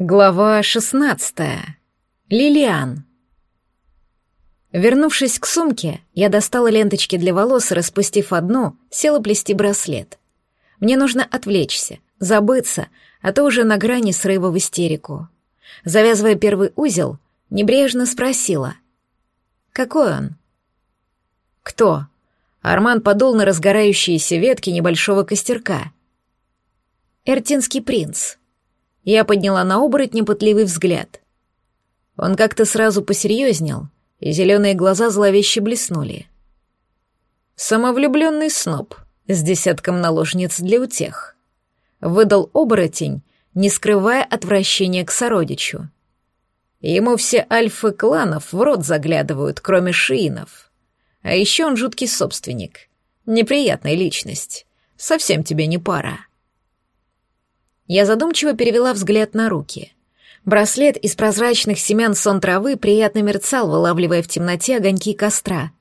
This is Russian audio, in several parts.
Глава 16. Лилиан. Вернувшись к сумке, я достала ленточки для волос распустив одну, села плести браслет. Мне нужно отвлечься, забыться, а то уже на грани срыва в истерику. Завязывая первый узел, небрежно спросила. «Какой он?» «Кто?» Арман подул на разгорающиеся ветки небольшого костерка. «Эртинский принц», я подняла на оборотня пытливый взгляд. Он как-то сразу посерьезнел, и зеленые глаза зловеще блеснули. «Самовлюбленный сноб с десятком наложниц для утех», — выдал оборотень, не скрывая отвращения к сородичу. Ему все альфы кланов в рот заглядывают, кроме шиинов. А еще он жуткий собственник. Неприятная личность. Совсем тебе не пара. Я задумчиво перевела взгляд на руки. Браслет из прозрачных семян сон травы приятно мерцал, вылавливая в темноте огоньки костра.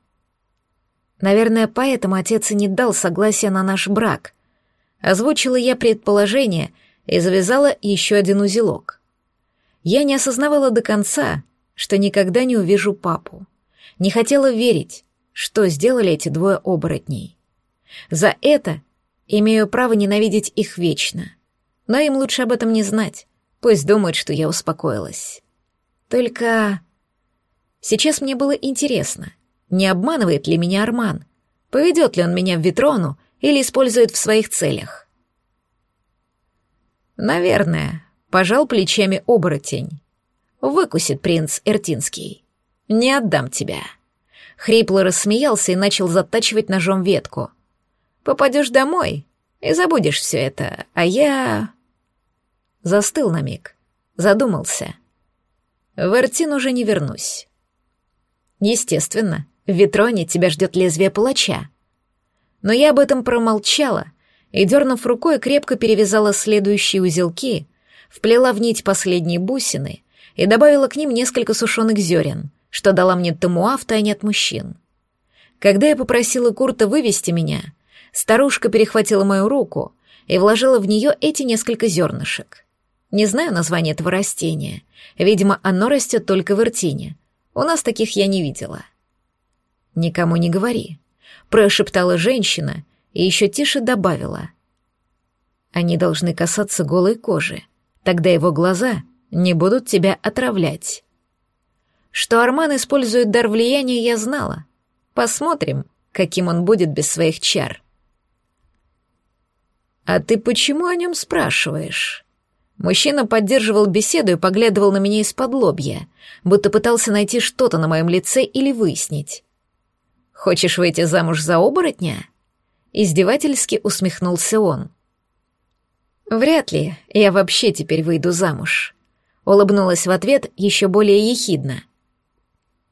Наверное, поэтому отец и не дал согласия на наш брак. Озвучила я предположение и завязала еще один узелок. Я не осознавала до конца, что никогда не увижу папу. Не хотела верить, что сделали эти двое оборотней. За это имею право ненавидеть их вечно. Но им лучше об этом не знать. Пусть думают, что я успокоилась. Только... Сейчас мне было интересно, не обманывает ли меня Арман? Поведет ли он меня в Витрону или использует в своих целях? Наверное, пожал плечами оборотень. Выкусит принц Эртинский. Не отдам тебя. Хрипло рассмеялся и начал затачивать ножом ветку. Попадешь домой и забудешь все это, а я... Застыл на миг. Задумался. В Эртин уже не вернусь. Естественно, в Витроне тебя ждет лезвие палача. Но я об этом промолчала и, дернув рукой, крепко перевязала следующие узелки, вплела в нить последние бусины и добавила к ним несколько сушеных зерен, что дала мне Тамуа в тайне от мужчин. Когда я попросила Курта вывести меня, старушка перехватила мою руку и вложила в нее эти несколько зернышек. Не знаю название этого растения. Видимо, оно растет только в Иртине. У нас таких я не видела. «Никому не говори», — прошептала женщина и еще тише добавила. «Они должны касаться голой кожи. Тогда его глаза не будут тебя отравлять». Что Арман использует дар влияния, я знала. Посмотрим, каким он будет без своих чар. «А ты почему о нем спрашиваешь?» Мужчина поддерживал беседу и поглядывал на меня из-под лобья, будто пытался найти что-то на моем лице или выяснить. «Хочешь выйти замуж за оборотня?» Издевательски усмехнулся он. «Вряд ли я вообще теперь выйду замуж», — улыбнулась в ответ еще более ехидно.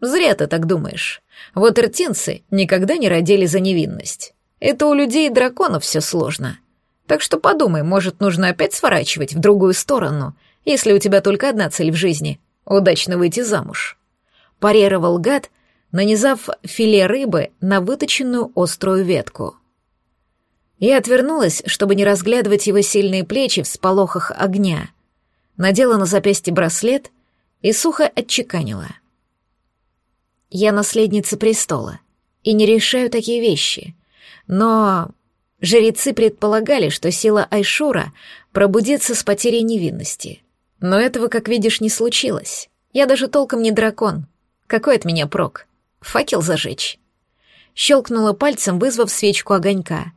«Зря ты так думаешь. Вот иртинцы никогда не родили за невинность. Это у людей и драконов все сложно». Так что подумай, может, нужно опять сворачивать в другую сторону, если у тебя только одна цель в жизни — удачно выйти замуж. Парировал гад, нанизав филе рыбы на выточенную острую ветку. Я отвернулась, чтобы не разглядывать его сильные плечи в сполохах огня. Надела на запястье браслет и сухо отчеканила. Я наследница престола и не решаю такие вещи, но Жрецы предполагали, что сила Айшура пробудится с потерей невинности. Но этого, как видишь, не случилось. Я даже толком не дракон. Какой от меня прок? Факел зажечь. Щелкнула пальцем, вызвав свечку огонька.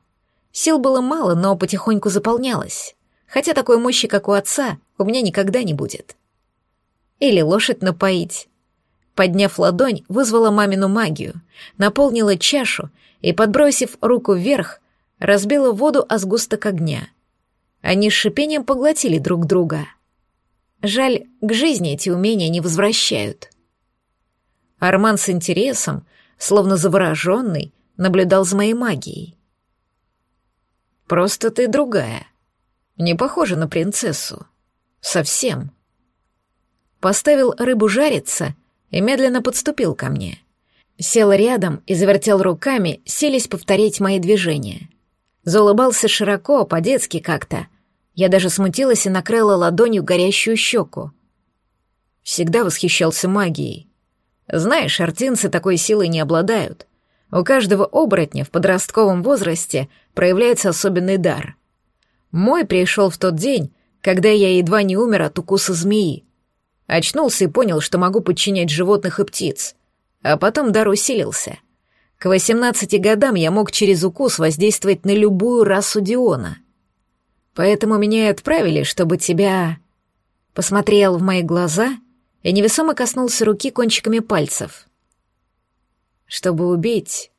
Сил было мало, но потихоньку заполнялось. Хотя такой мощи, как у отца, у меня никогда не будет. Или лошадь напоить. Подняв ладонь, вызвала мамину магию, наполнила чашу и, подбросив руку вверх, разбила воду о сгусток огня. Они с шипением поглотили друг друга. Жаль, к жизни эти умения не возвращают. Арман с интересом, словно завороженный, наблюдал за моей магией. «Просто ты другая. Не похожа на принцессу. Совсем». Поставил рыбу жариться и медленно подступил ко мне. Сел рядом и завертел руками, селись повторить мои движения — Заулыбался широко, по-детски как-то. Я даже смутилась и накрыла ладонью горящую щеку. Всегда восхищался магией. Знаешь, артинцы такой силой не обладают. У каждого оборотня в подростковом возрасте проявляется особенный дар. Мой пришел в тот день, когда я едва не умер от укуса змеи. Очнулся и понял, что могу подчинять животных и птиц. А потом дар усилился. К 18 годам я мог через укус воздействовать на любую расу Диона. Поэтому меня и отправили, чтобы тебя... Посмотрел в мои глаза и невесомо коснулся руки кончиками пальцев. Чтобы убить,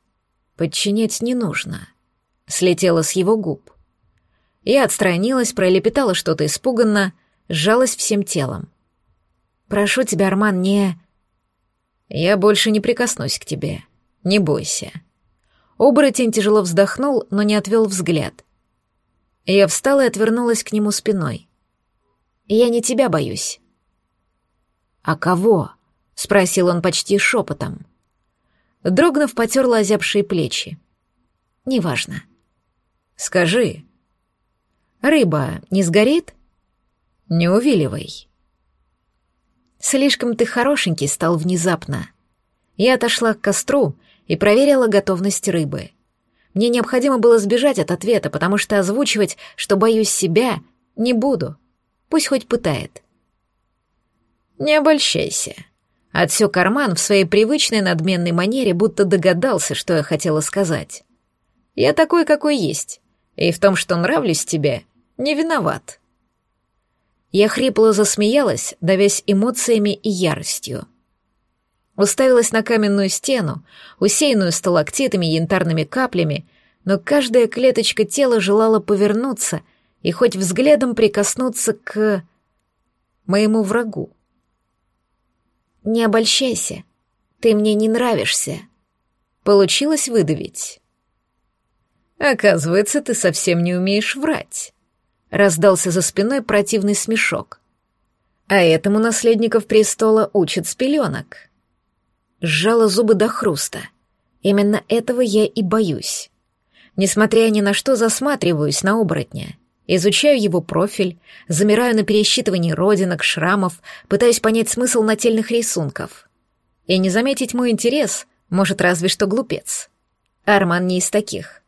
подчинять не нужно. Слетело с его губ. Я отстранилась, пролепетала что-то испуганно, сжалась всем телом. «Прошу тебя, Арман, не...» «Я больше не прикоснусь к тебе. Не бойся». Оборотень тяжело вздохнул, но не отвел взгляд. Я встала и отвернулась к нему спиной. «Я не тебя боюсь». «А кого?» — спросил он почти шепотом. Дрогнув, потерла озябшие плечи. «Неважно». «Скажи». «Рыба не сгорит?» «Не увиливай». «Слишком ты хорошенький стал внезапно». Я отошла к костру и проверила готовность рыбы. Мне необходимо было сбежать от ответа, потому что озвучивать, что боюсь себя, не буду. Пусть хоть пытает. «Не обольщайся», Отсек карман в своей привычной надменной манере, будто догадался, что я хотела сказать. «Я такой, какой есть, и в том, что нравлюсь тебе, не виноват». Я хрипло засмеялась, давясь эмоциями и яростью. Уставилась на каменную стену, усеянную сталактитами и янтарными каплями, но каждая клеточка тела желала повернуться и хоть взглядом прикоснуться к... моему врагу. «Не обольщайся. Ты мне не нравишься». Получилось выдавить. «Оказывается, ты совсем не умеешь врать», — раздался за спиной противный смешок. «А этому наследников престола учат с пеленок». Сжала зубы до хруста. Именно этого я и боюсь. Несмотря ни на что, засматриваюсь на оборотня. Изучаю его профиль, замираю на пересчитывании родинок, шрамов, пытаюсь понять смысл нательных рисунков. И не заметить мой интерес может разве что глупец. Арман не из таких.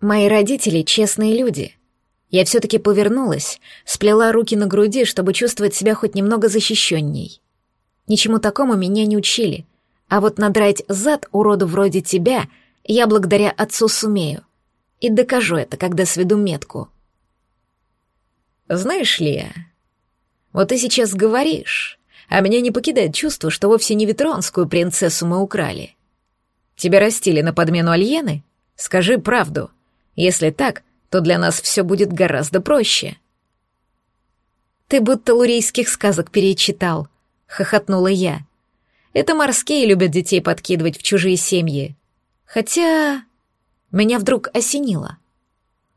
Мои родители — честные люди. Я все-таки повернулась, сплела руки на груди, чтобы чувствовать себя хоть немного защищенней. Ничему такому меня не учили, а вот надрать зад уроду вроде тебя я благодаря отцу сумею и докажу это, когда сведу метку. Знаешь ли, вот ты сейчас говоришь, а меня не покидает чувство, что вовсе не ветронскую принцессу мы украли. Тебя растили на подмену Альены? Скажи правду. Если так, то для нас все будет гораздо проще. Ты будто лурийских сказок перечитал, хохотнула я. Это морские любят детей подкидывать в чужие семьи. Хотя меня вдруг осенило.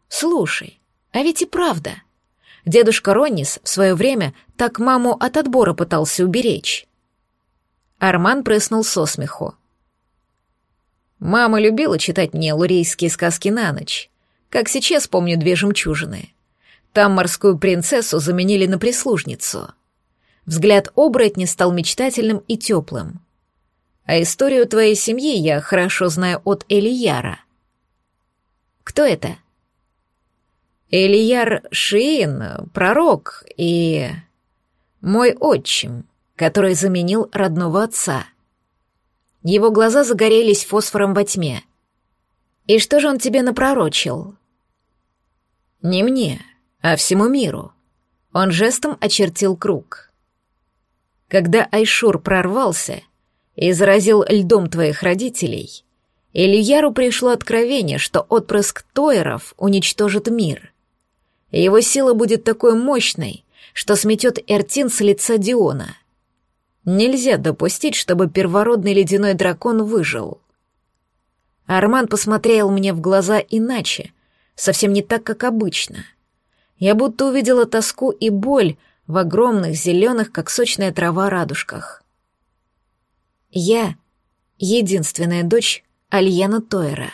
«Слушай, а ведь и правда. Дедушка Роннис в свое время так маму от отбора пытался уберечь». Арман прыснул со смеху. «Мама любила читать мне лурейские сказки на ночь, как сейчас помню две жемчужины. Там морскую принцессу заменили на прислужницу». Взгляд оборотня стал мечтательным и теплым. «А историю твоей семьи я хорошо знаю от Элияра. Кто это? Ильяр Шиин, пророк и... Мой отчим, который заменил родного отца. Его глаза загорелись фосфором во тьме. И что же он тебе напророчил? Не мне, а всему миру. Он жестом очертил круг. Когда Айшур прорвался и заразил льдом твоих родителей, Ильяру пришло откровение, что отпрыск Тойеров уничтожит мир. Его сила будет такой мощной, что сметет Эртин с лица Диона. Нельзя допустить, чтобы первородный ледяной дракон выжил. Арман посмотрел мне в глаза иначе, совсем не так, как обычно. Я будто увидела тоску и боль в огромных зеленых, как сочная трава, радужках. Я — единственная дочь Альена Тойера.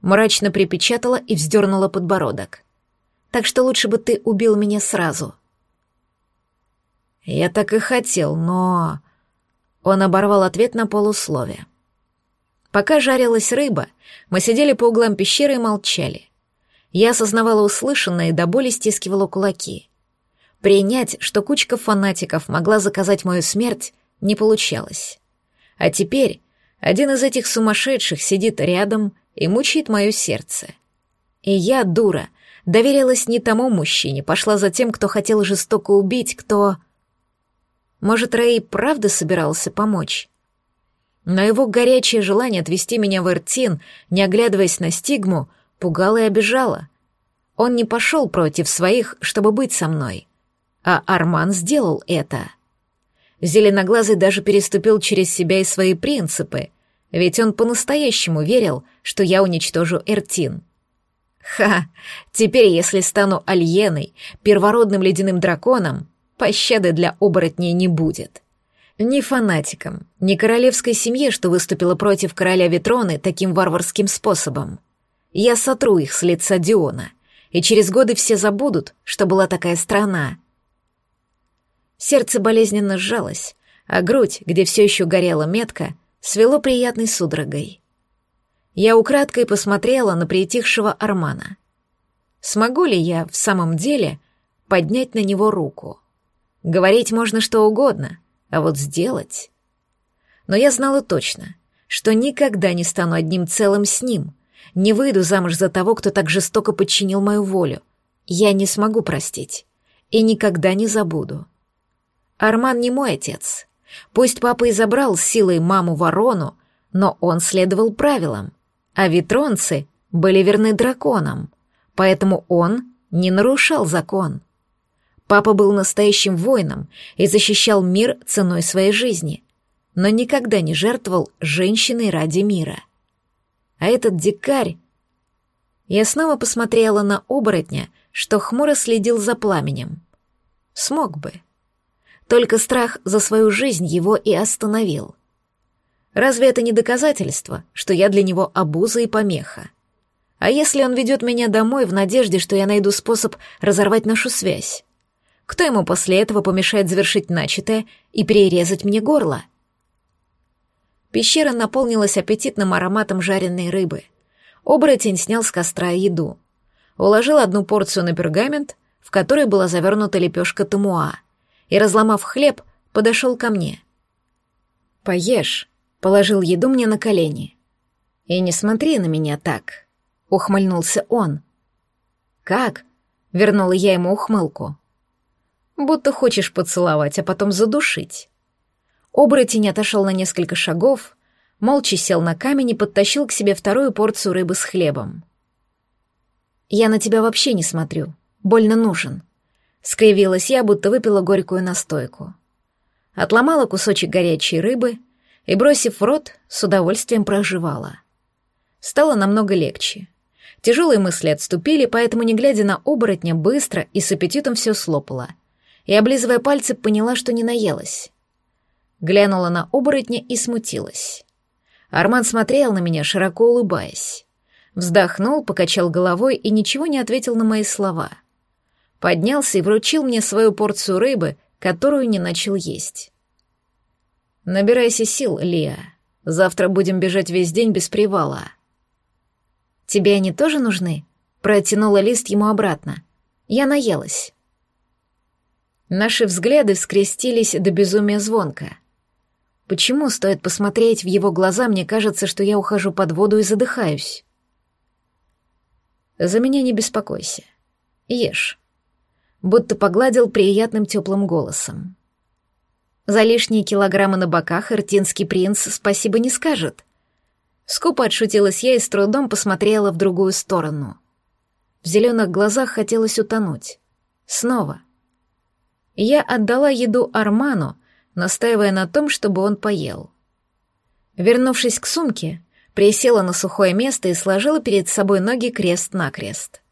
Мрачно припечатала и вздернула подбородок. так что лучше бы ты убил меня сразу». «Я так и хотел, но...» Он оборвал ответ на полусловие. Пока жарилась рыба, мы сидели по углам пещеры и молчали. Я осознавала услышанное и до боли стискивала кулаки. Принять, что кучка фанатиков могла заказать мою смерть, не получалось. А теперь один из этих сумасшедших сидит рядом и мучает мое сердце. И я, дура, доверилась не тому мужчине, пошла за тем, кто хотел жестоко убить, кто... Может, Рэй правда собирался помочь? Но его горячее желание отвести меня в Эртин, не оглядываясь на стигму, пугало и обижало. Он не пошел против своих, чтобы быть со мной. А Арман сделал это. Зеленоглазый даже переступил через себя и свои принципы, ведь он по-настоящему верил, что я уничтожу Эртин. Ха, теперь, если стану Альеной, первородным ледяным драконом, пощады для оборотней не будет. Ни фанатикам, ни королевской семье, что выступила против короля Ветроны таким варварским способом. Я сотру их с лица Диона, и через годы все забудут, что была такая страна. Сердце болезненно сжалось, а грудь, где все еще горела метка, свело приятной судорогой. Я украдкой посмотрела на притихшего Армана. Смогу ли я в самом деле поднять на него руку? Говорить можно что угодно, а вот сделать... Но я знала точно, что никогда не стану одним целым с ним, не выйду замуж за того, кто так жестоко подчинил мою волю. Я не смогу простить и никогда не забуду. Арман не мой отец. Пусть папа и забрал силой маму ворону, но он следовал правилам, а витронцы были верны драконам, поэтому он не нарушал закон. Папа был настоящим воином и защищал мир ценой своей жизни, но никогда не жертвовал женщиной ради мира. А этот дикарь... Я снова посмотрела на оборотня, что хмуро следил за пламенем. Смог бы. Только страх за свою жизнь его и остановил. Разве это не доказательство, что я для него обуза и помеха? А если он ведет меня домой в надежде, что я найду способ разорвать нашу связь? Кто ему после этого помешает завершить начатое и перерезать мне горло? Пещера наполнилась аппетитным ароматом жареной рыбы. Оборотень снял с костра еду. Уложил одну порцию на пергамент, в которой была завернута лепешка тамуа, и, разломав хлеб, подошел ко мне. «Поешь», — положил еду мне на колени. «И не смотри на меня так», — ухмыльнулся он. «Как?» — вернула я ему ухмылку. «Будто хочешь поцеловать, а потом задушить». Оборотень отошел на несколько шагов, молча сел на камень и подтащил к себе вторую порцию рыбы с хлебом. «Я на тебя вообще не смотрю. Больно нужен», — скривилась я, будто выпила горькую настойку. Отломала кусочек горячей рыбы и, бросив в рот, с удовольствием проживала. Стало намного легче. Тяжелые мысли отступили, поэтому, не глядя на оборотня, быстро и с аппетитом все слопала. И, облизывая пальцы, поняла, что не наелась. Глянула на оборотня и смутилась. Арман смотрел на меня, широко улыбаясь. Вздохнул, покачал головой и ничего не ответил на мои слова. Поднялся и вручил мне свою порцию рыбы, которую не начал есть. «Набирайся сил, Лия. Завтра будем бежать весь день без привала». «Тебе они тоже нужны?» Протянула лист ему обратно. Я наелась. Наши взгляды скрестились до безумия звонко. Почему, стоит посмотреть в его глаза, мне кажется, что я ухожу под воду и задыхаюсь? За меня не беспокойся. Ешь. Будто погладил приятным теплым голосом. За лишние килограммы на боках иртинский принц спасибо не скажет. Скупо отшутилась я и с трудом посмотрела в другую сторону. В зеленых глазах хотелось утонуть. Снова. Я отдала еду Арману, настаивая на том, чтобы он поел. Вернувшись к сумке, присела на сухое место и сложила перед собой ноги крест-накрест.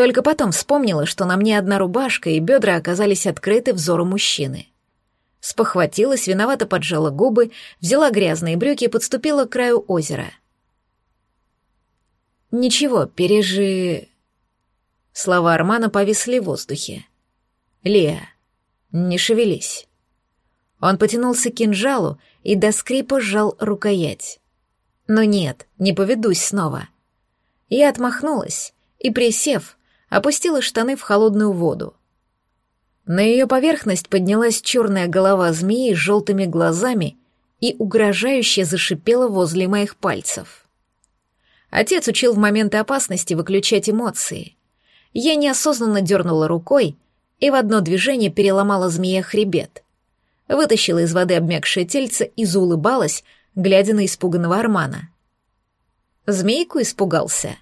Только потом вспомнила, что на мне одна рубашка, и бедра оказались открыты взору мужчины. Спохватилась, виновато поджала губы, взяла грязные брюки и подступила к краю озера. «Ничего, пережи...» Слова Армана повисли в воздухе. «Лия, не шевелись». Он потянулся к кинжалу и до скрипа сжал рукоять. Но нет, не поведусь снова. Я отмахнулась и, присев, опустила штаны в холодную воду. На ее поверхность поднялась черная голова змеи с желтыми глазами и угрожающе зашипела возле моих пальцев. Отец учил в моменты опасности выключать эмоции. Я неосознанно дернула рукой и в одно движение переломала змея хребет. Вытащила из воды обмякшее тельце и заулыбалась, глядя на испуганного Армана. Змейку испугался.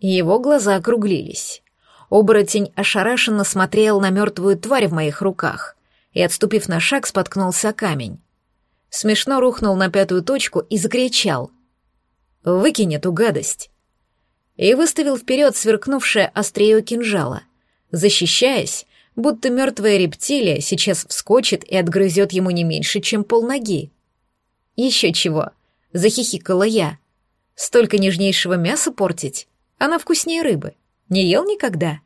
Его глаза округлились. Оборотень ошарашенно смотрел на мертвую тварь в моих руках и, отступив на шаг, споткнулся камень. Смешно рухнул на пятую точку и закричал. «Выкинь эту гадость!» И выставил вперед сверкнувшее острие кинжала. Защищаясь, будто мертвая рептилия сейчас вскочит и отгрызет ему не меньше, чем полноги. «Еще чего!» — захихикала я. «Столько нежнейшего мяса портить? Она вкуснее рыбы. Не ел никогда?»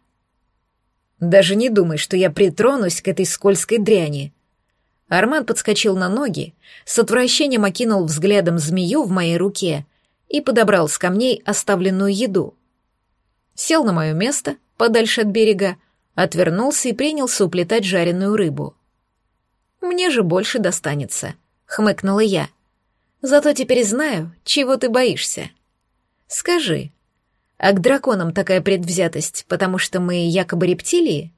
«Даже не думай, что я притронусь к этой скользкой дряни», Арман подскочил на ноги, с отвращением окинул взглядом змею в моей руке и подобрал с камней оставленную еду. Сел на мое место, подальше от берега, отвернулся и принялся уплетать жареную рыбу. «Мне же больше достанется», — хмыкнула я. «Зато теперь знаю, чего ты боишься. Скажи, а к драконам такая предвзятость, потому что мы якобы рептилии?»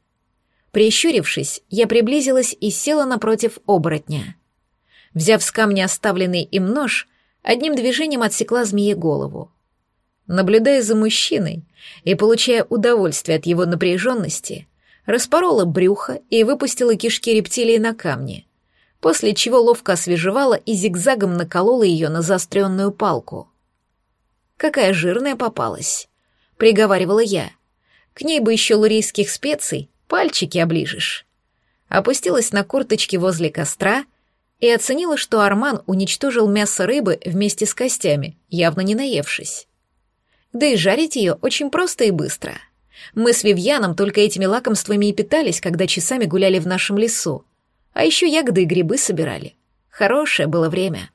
Прищурившись, я приблизилась и села напротив оборотня. Взяв с камня оставленный им нож, одним движением отсекла змее голову. Наблюдая за мужчиной и получая удовольствие от его напряженности, распорола брюхо и выпустила кишки рептилии на камни, после чего ловко освежевала и зигзагом наколола ее на заостренную палку. «Какая жирная попалась!» — приговаривала я. «К ней бы еще лурийских специй пальчики оближешь. Опустилась на курточки возле костра и оценила, что Арман уничтожил мясо рыбы вместе с костями, явно не наевшись. Да и жарить ее очень просто и быстро. Мы с Вивьяном только этими лакомствами и питались, когда часами гуляли в нашем лесу. А еще ягоды и грибы собирали. Хорошее было время.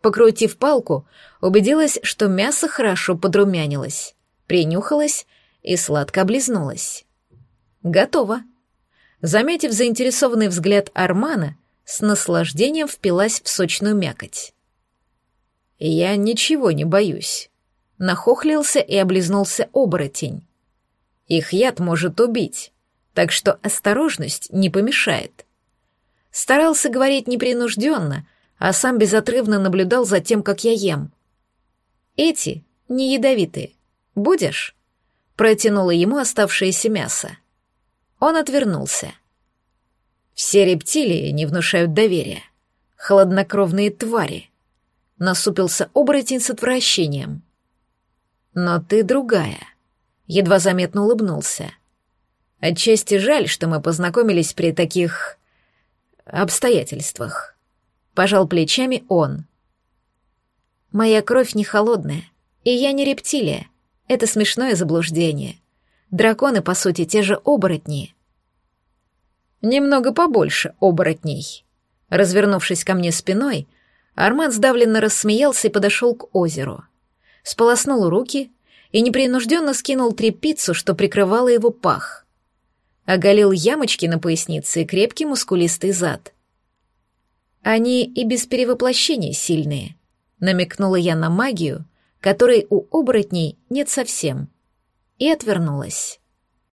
Покрутив палку, убедилась, что мясо хорошо подрумянилось, принюхалась и сладко облизнулась. Готово. Заметив заинтересованный взгляд Армана, с наслаждением впилась в сочную мякоть. «Я ничего не боюсь», — нахохлился и облизнулся оборотень. «Их яд может убить, так что осторожность не помешает». Старался говорить непринужденно, а сам безотрывно наблюдал за тем, как я ем. «Эти не ядовитые. Будешь?» Протянула ему оставшееся мясо. Он отвернулся. Все рептилии не внушают доверия. Холоднокровные твари. Насупился оборотень с отвращением. Но ты другая. Едва заметно улыбнулся. Отчасти жаль, что мы познакомились при таких обстоятельствах. Пожал плечами он. Моя кровь не холодная, и я не рептилия. Это смешное заблуждение. Драконы, по сути, те же оборотни. Немного побольше оборотней. Развернувшись ко мне спиной, Арман сдавленно рассмеялся и подошел к озеру. Сполоснул руки и непринужденно скинул трепицу, что прикрывала его пах. Оголил ямочки на пояснице и крепкий мускулистый зад. Они и без перевоплощения сильные, намекнула я на магию, которой у оборотней нет совсем и отвернулась.